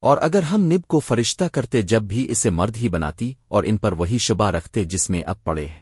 اور اگر ہم نب کو فرشتہ کرتے جب بھی اسے مرد ہی بناتی اور ان پر وہی شبہ رکھتے جس میں اب پڑے ہیں۔